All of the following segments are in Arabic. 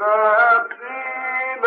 فكيف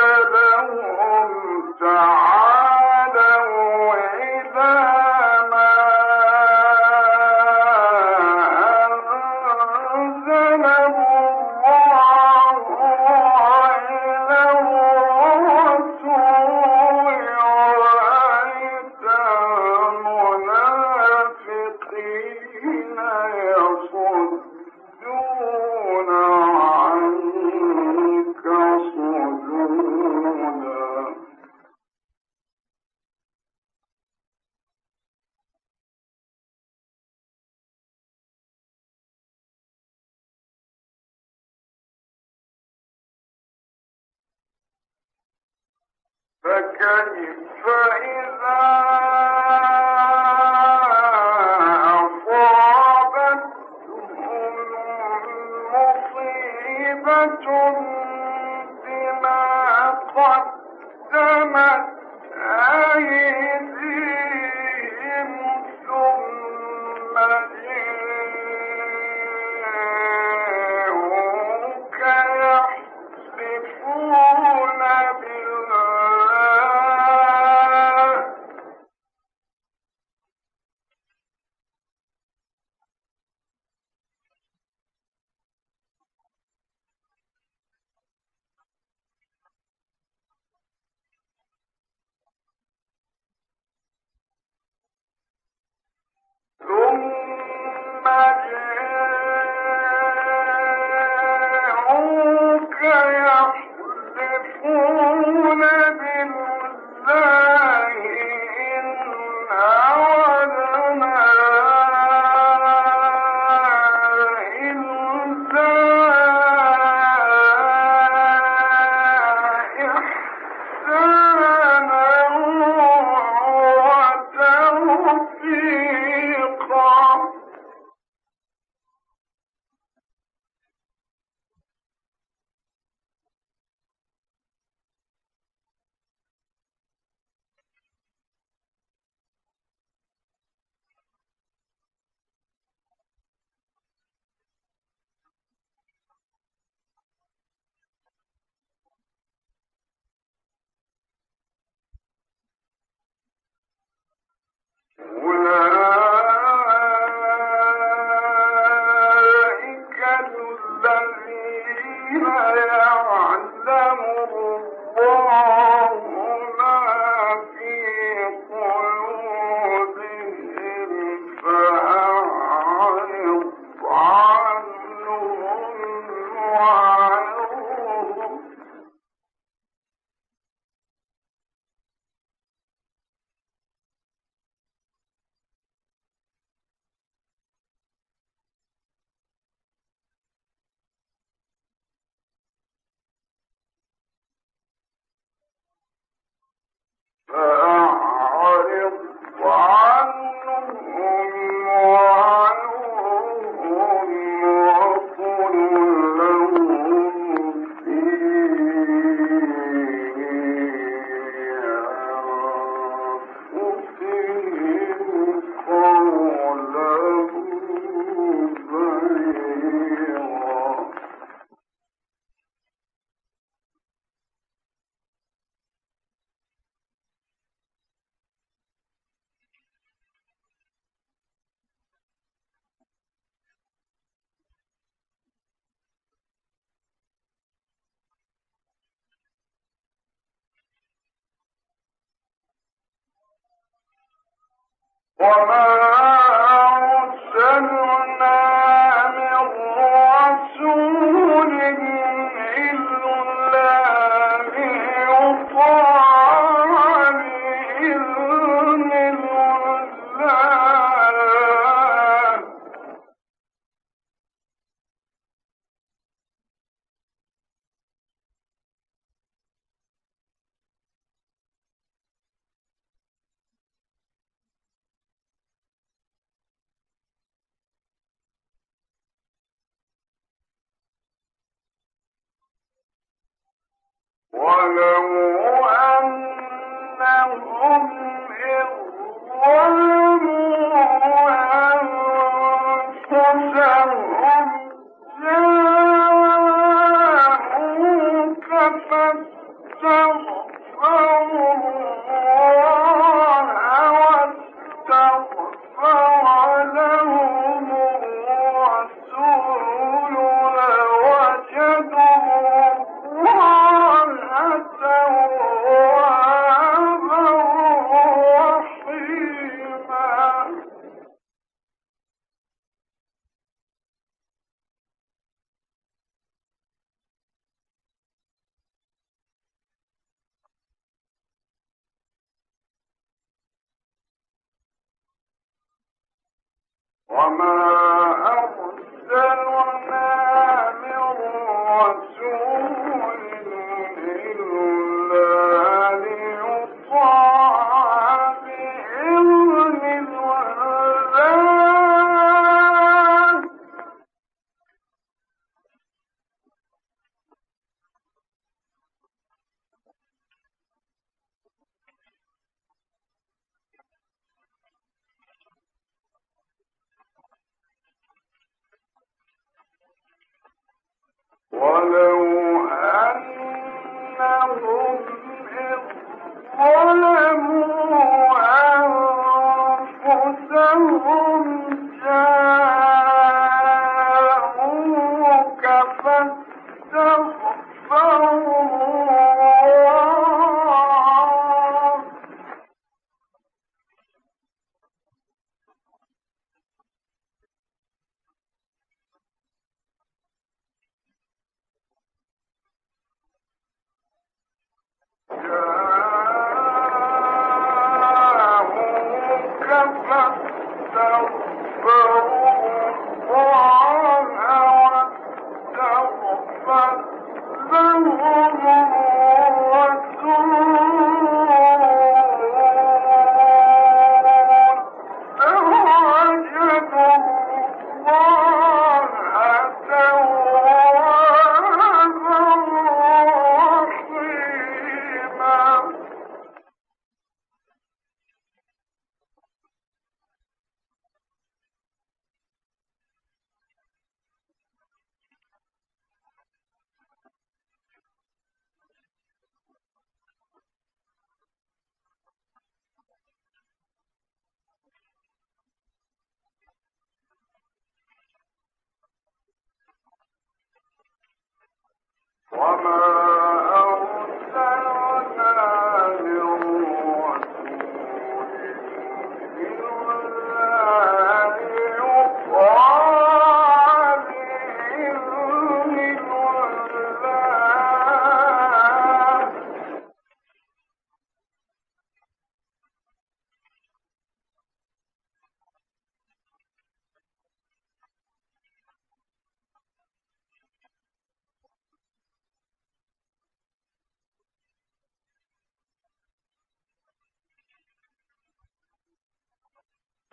بما قدمت أيديكم وما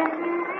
Thank you.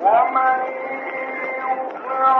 ومن يطع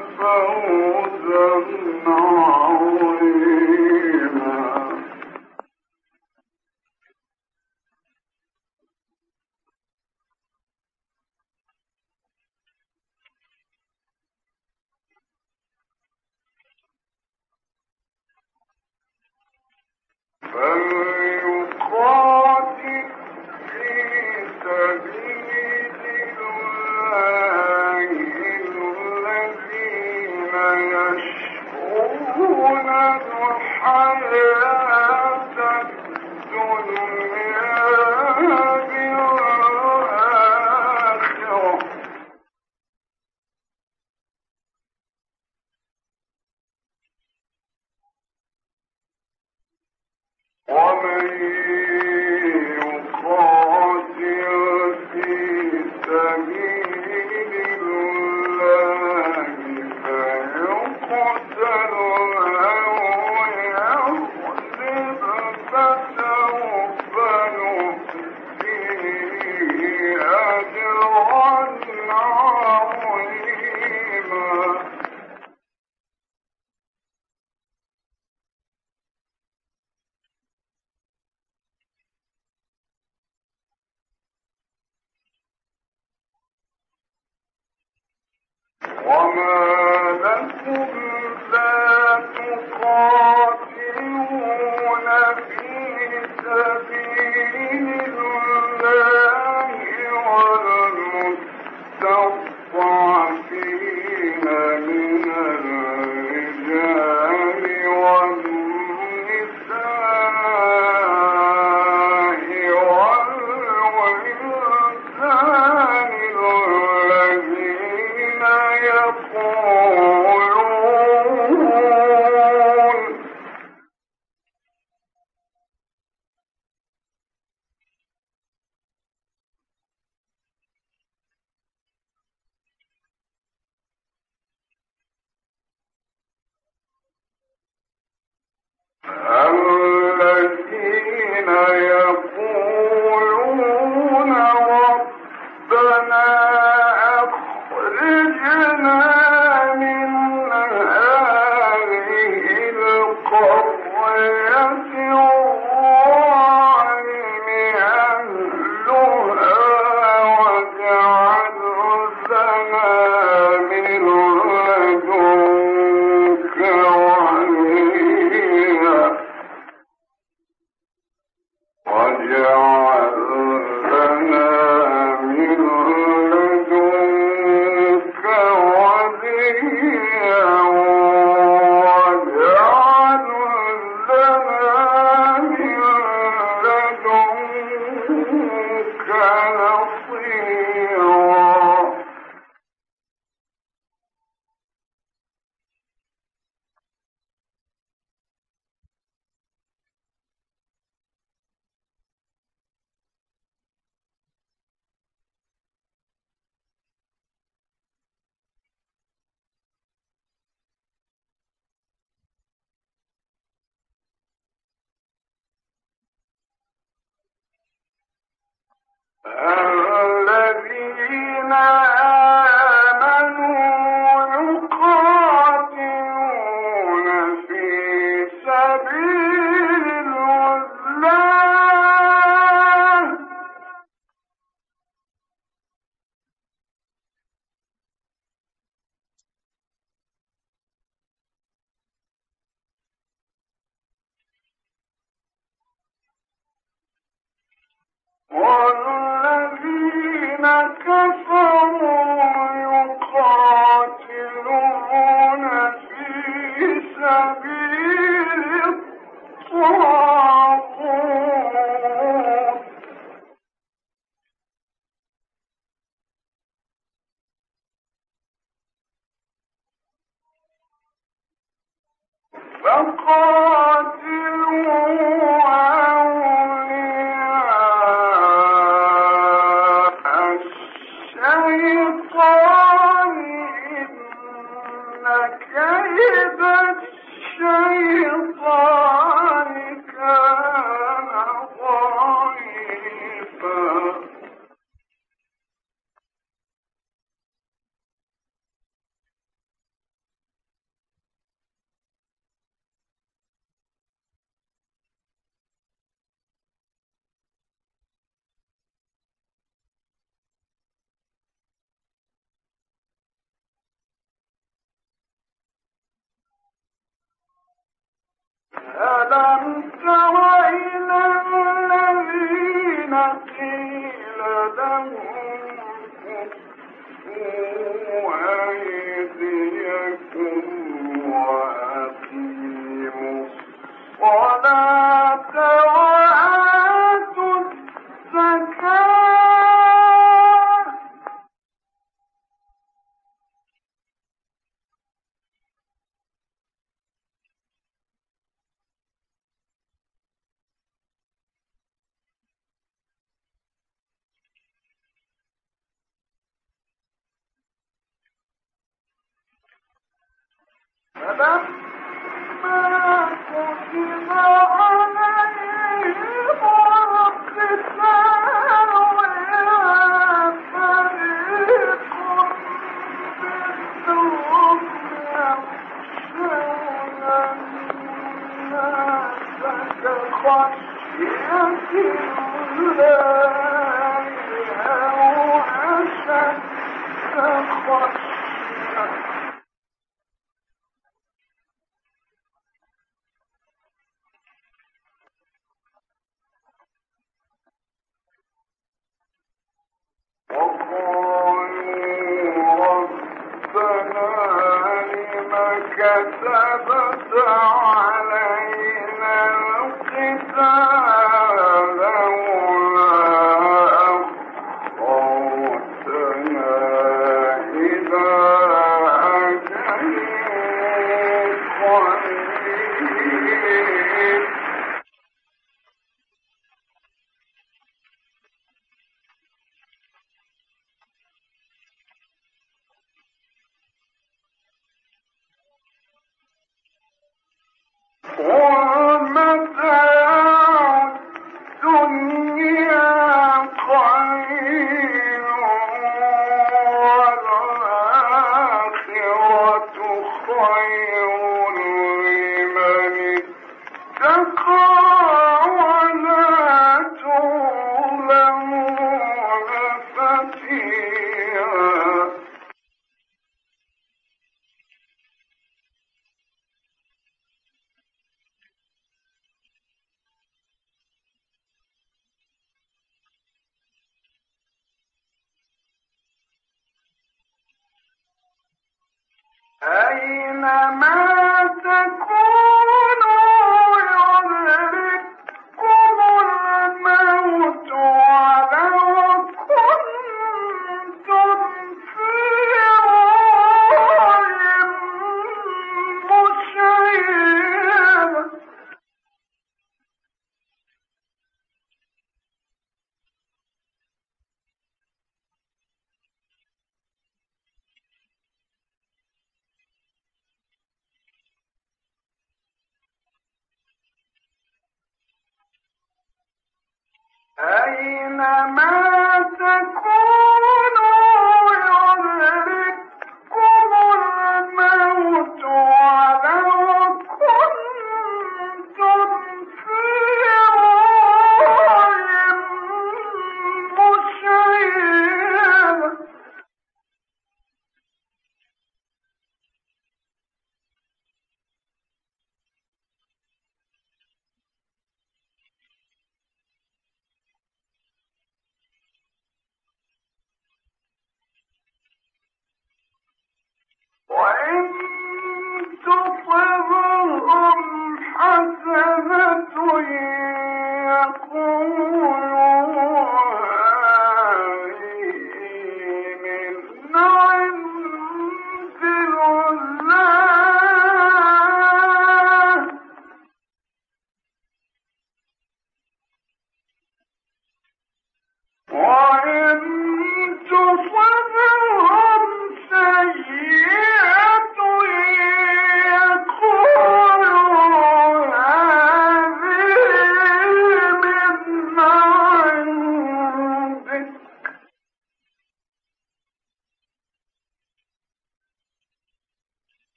ربهم ألم Christmas. أينما تكون